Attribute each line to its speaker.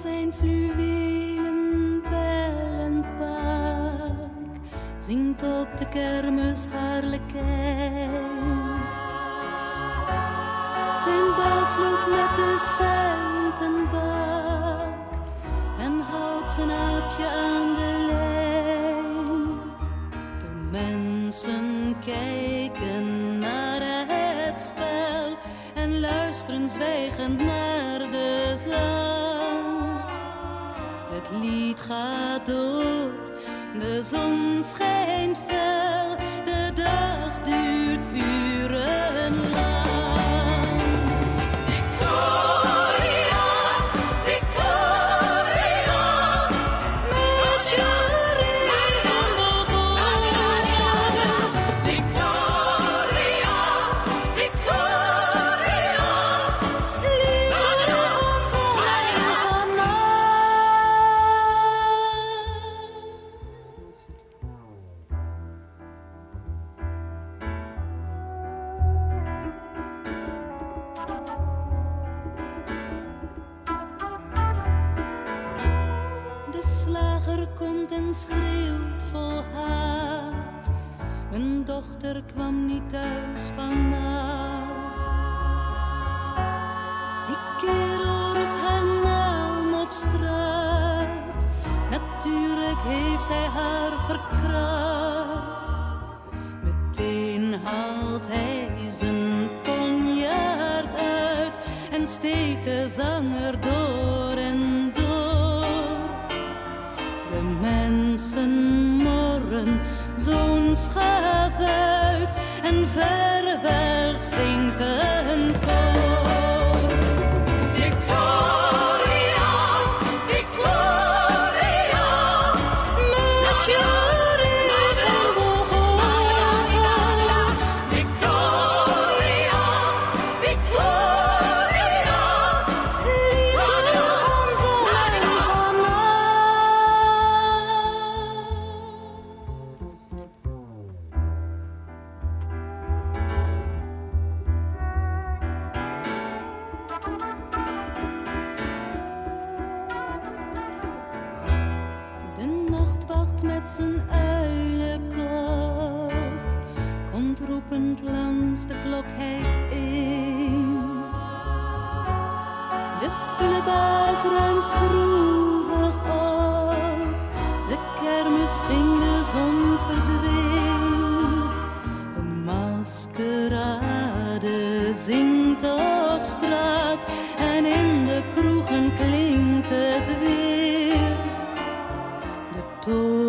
Speaker 1: zijn fluwelen bellenpak zingt op de kermis harlekijn. Zijn baas loopt met de centenbak en houdt zijn aapje aan de lijn. De mensen kijken naar het spel en luisteren zwijgend naar de zang. Gaat door, de zon schijnt fel, komt en schreeuwt vol haat. Mijn dochter kwam niet thuis vannacht. Die kerel roept haar naam op straat. Natuurlijk heeft hij haar verkracht. Meteen haalt hij zijn ponjaard uit en steekt de zanger door mensen morren zo'n uit en ver weg zingt een koor. Met zijn uilenkop komt roepend langs de klokheid in. De spullenbaas ruimt droevig op, de kermis ging, de zon verdween. Een maskerade zingt op straat en in de kroegen klinkt het weer. De die